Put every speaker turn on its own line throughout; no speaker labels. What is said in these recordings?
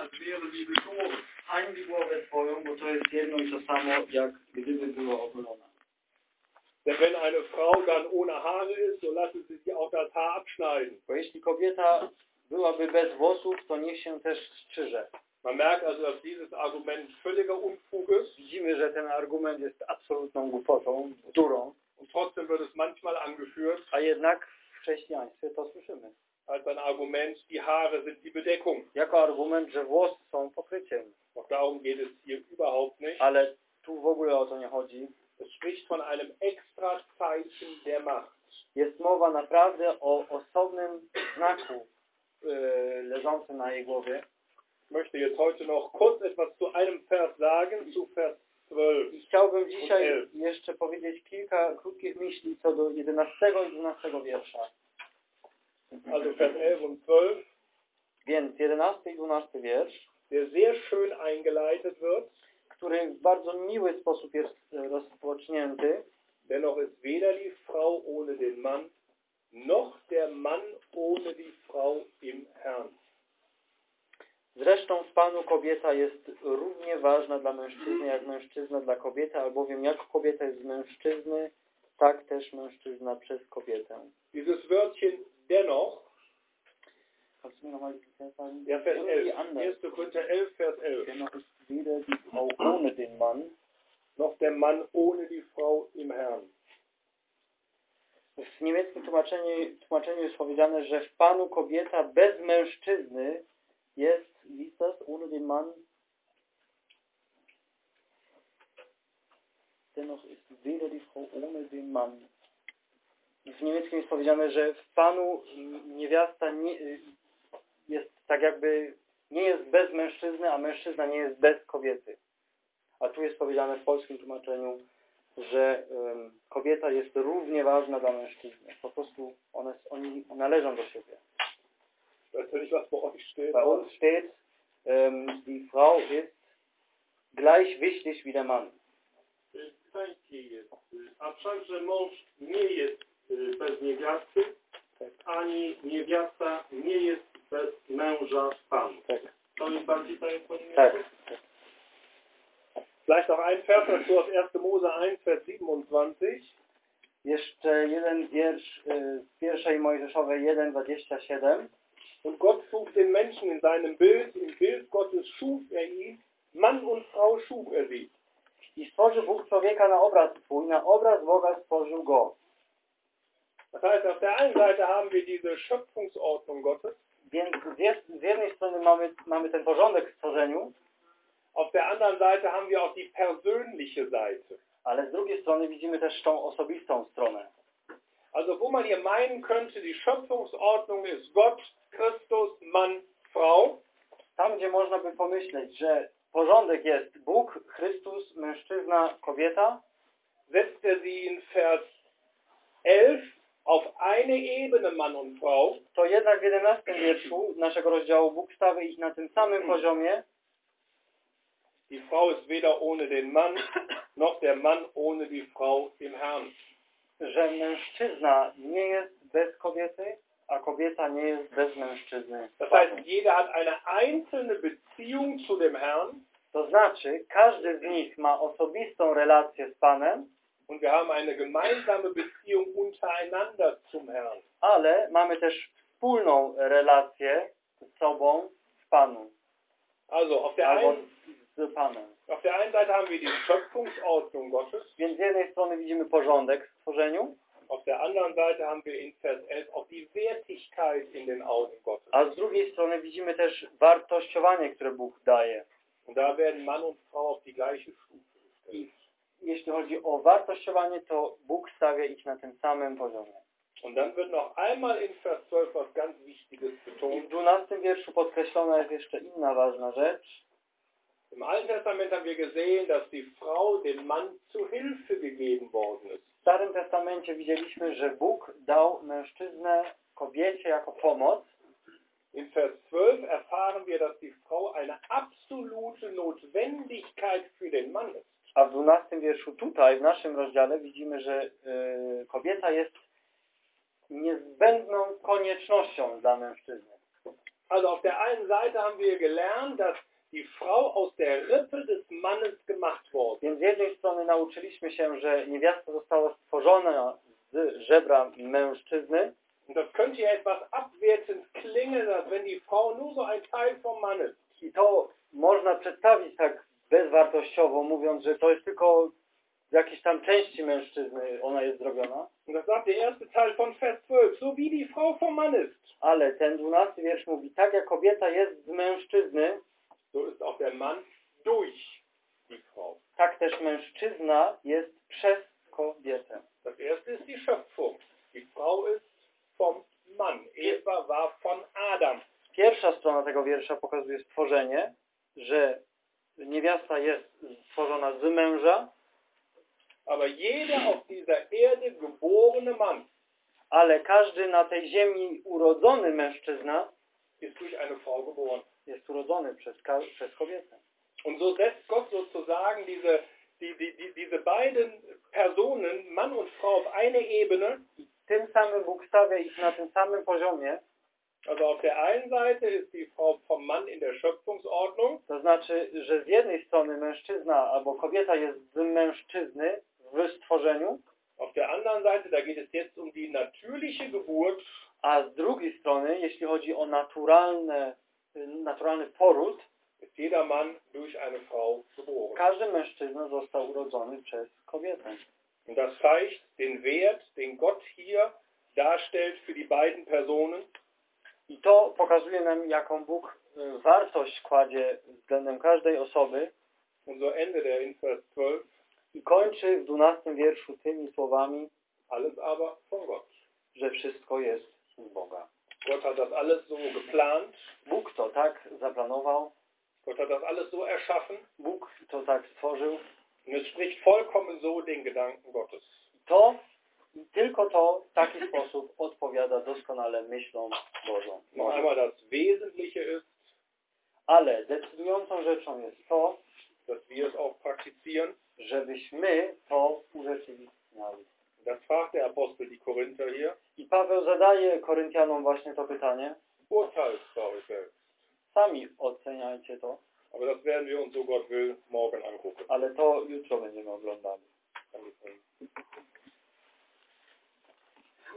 als wäre sie geschoren.
Hańbi głowę twoją, bo to jest jedno i to samo, jak gdyby była ogolona.
Denn wenn eine Frau dann ohne Haare ist, so lassen sie sich auch das Haar abschneiden.
Bo jeśli kobieta byłaby bez włosów, to niech się też strzyże.
Man merkt also, dass dieses Argument völliger Unfug ist
Widzimy, że ten argument jest absolutną głupotą, bzdurą,
und trotzdem wird es manchmal angeführt
a jednak w chrześcijaństwie to słyszymy.
Als ein Argument, die Haare sind die Bedeckung.
Jako argument, że włosy są pokryciem.
Doch darum geht es hier überhaupt nicht.
Ale tu w ogóle o to nie chodzi.
Es spricht von einem extra Zeichen der Macht.
Jest mowa naprawdę o osobnym znaku yy, leżącym na jej głowie.
Ich möchte jetzt heute noch kurz etwas zu einem Vers sagen, zu Vers 12.
I chciałbym dzisiaj jeszcze powiedzieć kilka krótkich myśli co do 11 i 12 wiersza.
Also Vers 11 und 12,
Więc 11 i 12 wiersz,
der sehr schön eingeleitet wird.
który w bardzo miły sposób jest e, rozpocznięty.
Dennoch ist weder die Frau ohne den Mann, noch der Mann ohne die Frau im Herrn.
Zresztą w Panu kobieta jest równie ważna dla mężczyzny, jak mężczyzna dla kobiety, albowiem jak kobieta jest z mężczyzny, tak też mężczyzna przez kobietę.
Dieses Wörtchen dennoch,
Kannst du mir nochmal die Verse sagen?
ja Vers
Irgendwie
11,
anders.
1. Korinther 11, Vers 11,
Dennoch ist weder die Frau ohne den Mann,
noch der Mann ohne die Frau im Herrn.
W niemieckim tłumaczeniu, tłumaczeniu jest powiedziane, że w Panu kobieta bez mężczyzny jest, wie das, ohne den Mann? Dennoch ist weder die Frau ohne den Mann. W niemieckim jest powiedziane, że w Panu niewiasta nie, jest tak jakby, nie jest bez mężczyzny, a mężczyzna nie jest bez kobiety. A tu jest powiedziane w polskim tłumaczeniu, że em, kobieta jest równie ważna dla mężczyzny. Po prostu one, oni należą do siebie.
Bei
uns steht, ähm, die Frau ist gleich wichtig wie der Mann.
A wszakże mąż nie jest bez niewiasty, ani niewiasta nie jest bez męża Panu.
Tak.
To jest bardziej tak po niemiecku?
Tak.
Vielleicht noch ein Vers dazu aus 1. Mose 1, Vers 27.
Jeszcze jeden wiersz y, z pierwszej Mojżeszowej 1,27.
Und Gott schuf den Menschen in seinem Bild, im Bild Gottes schuf er ihn, Mann und Frau schuf er sie.
I stworzył Bóg człowieka na obraz swój, na obraz Boga stworzył go.
Das heißt, auf der einen Seite haben wir diese Schöpfungsordnung Gottes,
Więc z, jed, z jednej strony mamy, mamy ten porządek w stworzeniu,
auf der anderen Seite haben wir auch die persönliche Seite.
ale z drugiej strony widzimy też tą osobistą stronę.
Also wo man hier meinen könnte, die Schöpfungsordnung ist Gott, Christus, Mann, Frau,
Tam, gdzie można by pomyśleć, że porządek jest Bóg, Chrystus, mężczyzna, kobieta,
setzt er sie in Vers 11 auf eine Ebene Mann und Frau,
to jednak w 11 wierszu naszego rozdziału Bóg stawia ich na tym samym poziomie,
Die Frau ist weder ohne den Mann, noch der Mann ohne die Frau im Herrn.
że mężczyzna nie jest bez kobiety, a kobieta nie jest bez mężczyzny.
Das heißt, jeder hat eine einzelne Beziehung zu dem Herrn
To znaczy, każdy z nich ma osobistą relację z Panem,
und wir haben eine gemeinsame Beziehung untereinander zum Herrn.
ale mamy też wspólną relację z sobą w Panu,
Also auf der,
albo
einen,
z Panem.
auf der einen Seite haben wir die Schöpfungsordnung Gottes,
Więc z jednej strony widzimy porządek w stworzeniu,
auf der anderen Seite haben wir in Vers 11 auch die Wertigkeit in den Augen Gottes.
a z drugiej strony widzimy też wartościowanie, które Bóg daje.
Und da werden Mann und Frau auf die gleiche Stufe gestellt.
I jeśli chodzi o wartościowanie, to Bóg stawia ich na tym samym poziomie.
Und dann wird noch einmal in Vers 12 was ganz Wichtiges
I
betont.
w 12 wierszu podkreślona jest jeszcze inna ważna rzecz.
Im Alten Testament haben wir gesehen, dass die Frau dem Mann zu Hilfe gegeben worden ist.
W Starym Testamencie widzieliśmy, że Bóg dał mężczyznę kobiecie jako pomoc.
In Vers 12 erfahren wir, dass die Frau eine absolute Notwendigkeit für den Mann ist.
A w 12 wierszu tutaj, w naszym rozdziale, widzimy, że y, kobieta jest niezbędną koniecznością dla mężczyzny.
Also auf der einen Seite haben wir gelernt, dass die Frau aus der Rippe des Mannes gemacht wurde.
Więc z jednej strony nauczyliśmy się, że niewiasta została stworzona z żebra mężczyzny,
Und das könnte ja etwas abwertend klingen, als wenn die Frau nur so ein Teil vom Mann ist.
i to można przedstawić tak bezwartościowo, mówiąc, że to jest tylko z jakiejś tam części mężczyzny ona jest zrobiona,
Und das sagt der erste Teil von Vers 12. So wie die Frau vom Mann ist,
ale ten dwunasty wiersz mówi, tak jak kobieta jest z mężczyzny,
so ist auch der Mann durch die Frau.
tak też mężczyzna jest przez kobietę.
Das erste ist die Schöpfung. Die Frau ist vom Mann. Eva war von Adam.
Pierwsza strona tego wiersza pokazuje stworzenie, że niewiasta jest stworzona z męża,
Aber jeder auf dieser Erde geborene Mann
ale każdy na tej ziemi urodzony mężczyzna
ist durch eine Frau geboren.
jest urodzony przez, przez kobietę.
Und so setzt Gott sozusagen diese, die, die, die, diese beiden Personen, Mann und Frau, auf eine Ebene.
Tym samym Bóg stawia ich na tym samym poziomie,
Also auf der einen Seite ist die Frau vom Mann in der Schöpfungsordnung
to znaczy, że z jednej strony mężczyzna albo kobieta jest z mężczyzny w stworzeniu,
Auf der anderen Seite, da geht es jetzt um die natürliche Geburt,
a z drugiej strony, jeśli chodzi o naturalne, naturalny poród,
ist jeder Mann durch eine Frau geboren.
każdy mężczyzna został urodzony przez kobietę.
Und das zeigt den Wert, den Gott hier darstellt für die beiden Personen.
I to pokazuje nam, jaką Bóg y, wartość kładzie względem każdej osoby
Und so endet er in Vers 12.
i kończy w 12 wierszu tymi słowami,
Alles aber von Gott.
że wszystko jest z Boga.
Gott hat das alles so geplant.
Bóg to tak zaplanował,
Gott hat das alles so erschaffen.
Bóg to tak stworzył.
Und es spricht vollkommen so den Gedanken Gottes.
To, i tylko to w taki sposób odpowiada doskonale myślom Bożą.
Das Wesentliche ist,
Ale decydującą rzeczą jest to,
dass wir es auch praktizieren.
żebyśmy to urzeczywistniali.
Das fragt der Apostel die Korinther hier.
I Paweł zadaje Koryntianom właśnie to pytanie.
Urteilt bei euch selbst.
Sami oceniajcie to,
Aber das werden wir uns, so Gott will, morgen angucken.
ale to jutro będziemy oglądali.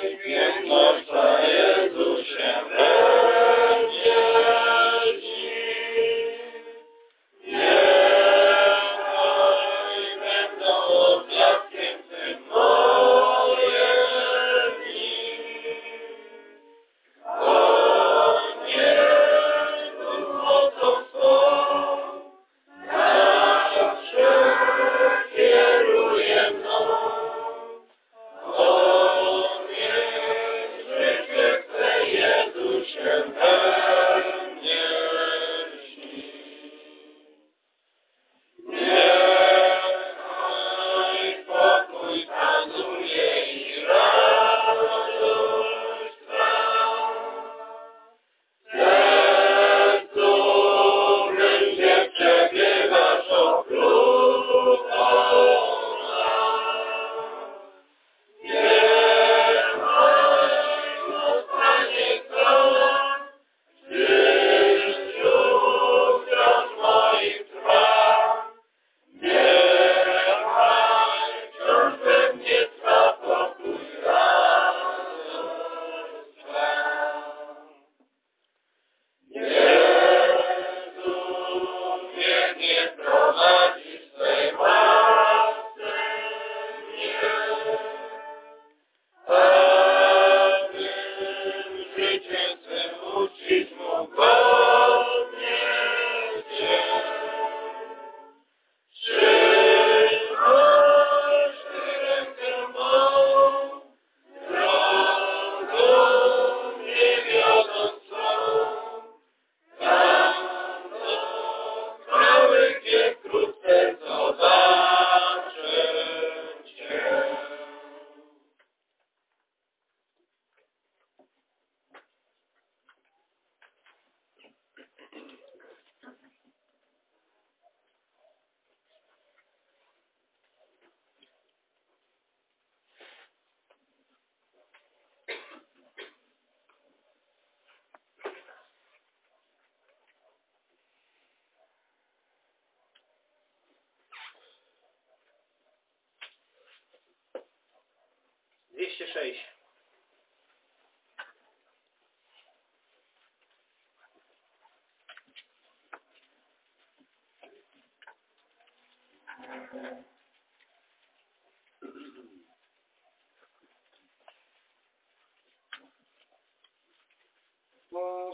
champion fire. conversation. Mon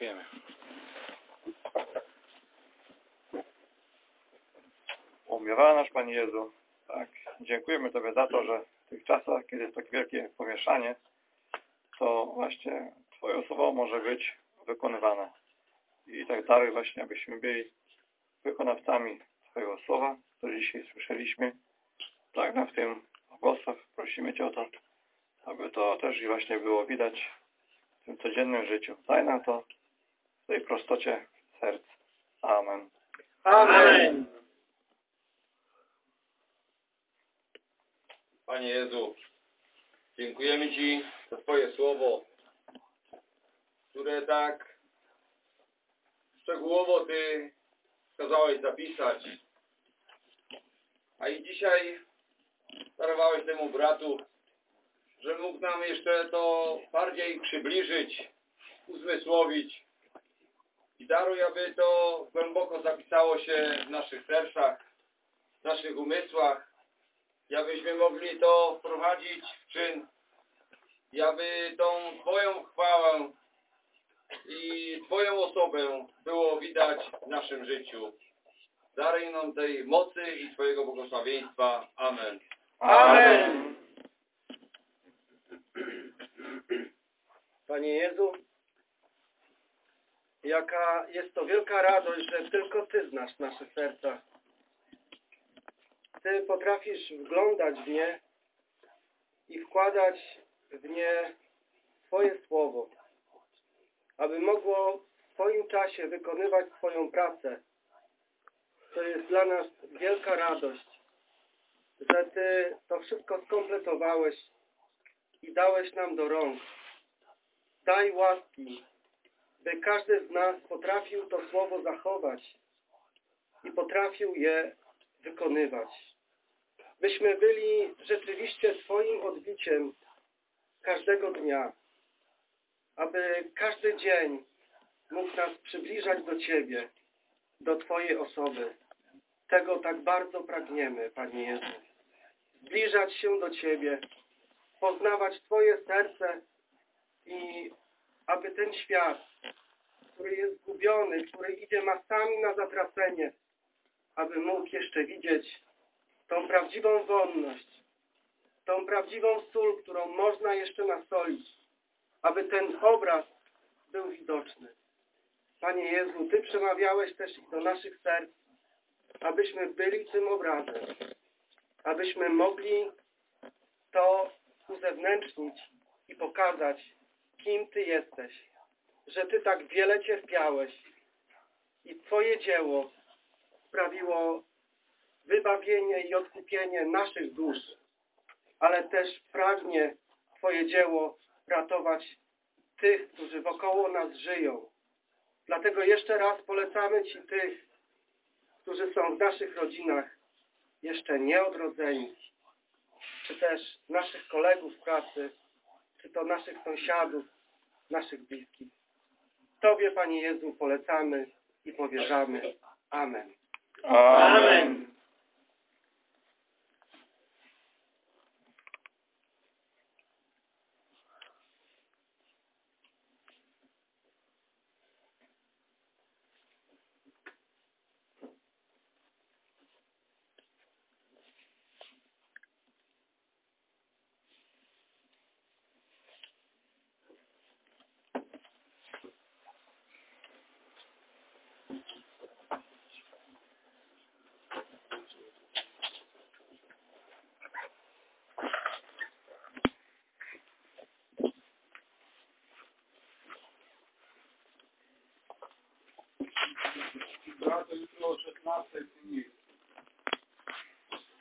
Dziękujemy. Umiewała nasz Panie Jezu, tak, dziękujemy Tobie za to, że w tych czasach, kiedy jest tak wielkie pomieszanie, to właśnie Twoją słowo może być wykonywane. I tak dalej właśnie, abyśmy byli wykonawcami Twojego słowa, które dzisiaj słyszeliśmy. Tak na w tym Błogosław, prosimy Cię o to, aby to też i właśnie było widać w tym codziennym życiu. Daj nam to tej prostocie serc. Amen.
Amen.
Panie Jezu, dziękujemy Ci za Twoje słowo, które tak szczegółowo Ty kazałeś zapisać. A i dzisiaj darowałeś temu bratu, że mógł nam jeszcze to bardziej przybliżyć, uzmysłowić. I daruj, aby to głęboko zapisało się w naszych sercach, w naszych umysłach, i abyśmy mogli to wprowadzić w czyn, i aby tą Twoją chwałę i Twoją osobę było widać w naszym życiu. Daruj nam tej mocy i Twojego błogosławieństwa. Amen.
Amen. Panie Jezu, jaka jest to wielka radość, że tylko Ty znasz nasze serca. Ty potrafisz wglądać w nie i wkładać w nie Twoje słowo, aby mogło w swoim czasie wykonywać swoją pracę. To jest dla nas wielka radość, że Ty to wszystko skompletowałeś i dałeś nam do rąk. Daj łaski, by każdy z nas potrafił to słowo zachować i potrafił je wykonywać. Byśmy byli rzeczywiście Twoim odbiciem każdego dnia, aby każdy dzień mógł nas przybliżać do Ciebie, do Twojej osoby. Tego tak bardzo pragniemy, Panie Jezu. Zbliżać się do Ciebie, poznawać Twoje serce i aby ten świat, który jest zgubiony, który idzie masami na zatracenie, aby mógł jeszcze widzieć tą prawdziwą wonność, tą prawdziwą sól, którą można jeszcze nasolić, aby ten obraz był widoczny. Panie Jezu, Ty przemawiałeś też do naszych serc, abyśmy byli tym obrazem, abyśmy mogli to uzewnętrznić i pokazać, kim Ty jesteś, że Ty tak wiele cierpiałeś i Twoje dzieło sprawiło wybawienie i odkupienie naszych dusz, ale też pragnie Twoje dzieło ratować tych, którzy wokoło nas żyją. Dlatego jeszcze raz polecamy Ci tych, którzy są w naszych rodzinach jeszcze nieodrodzeni, czy też naszych kolegów pracy, czy to naszych sąsiadów, naszych bliskich. Tobie, Panie Jezu, polecamy i powierzamy. Amen.
Amen.
Brato jutro o 16 dni.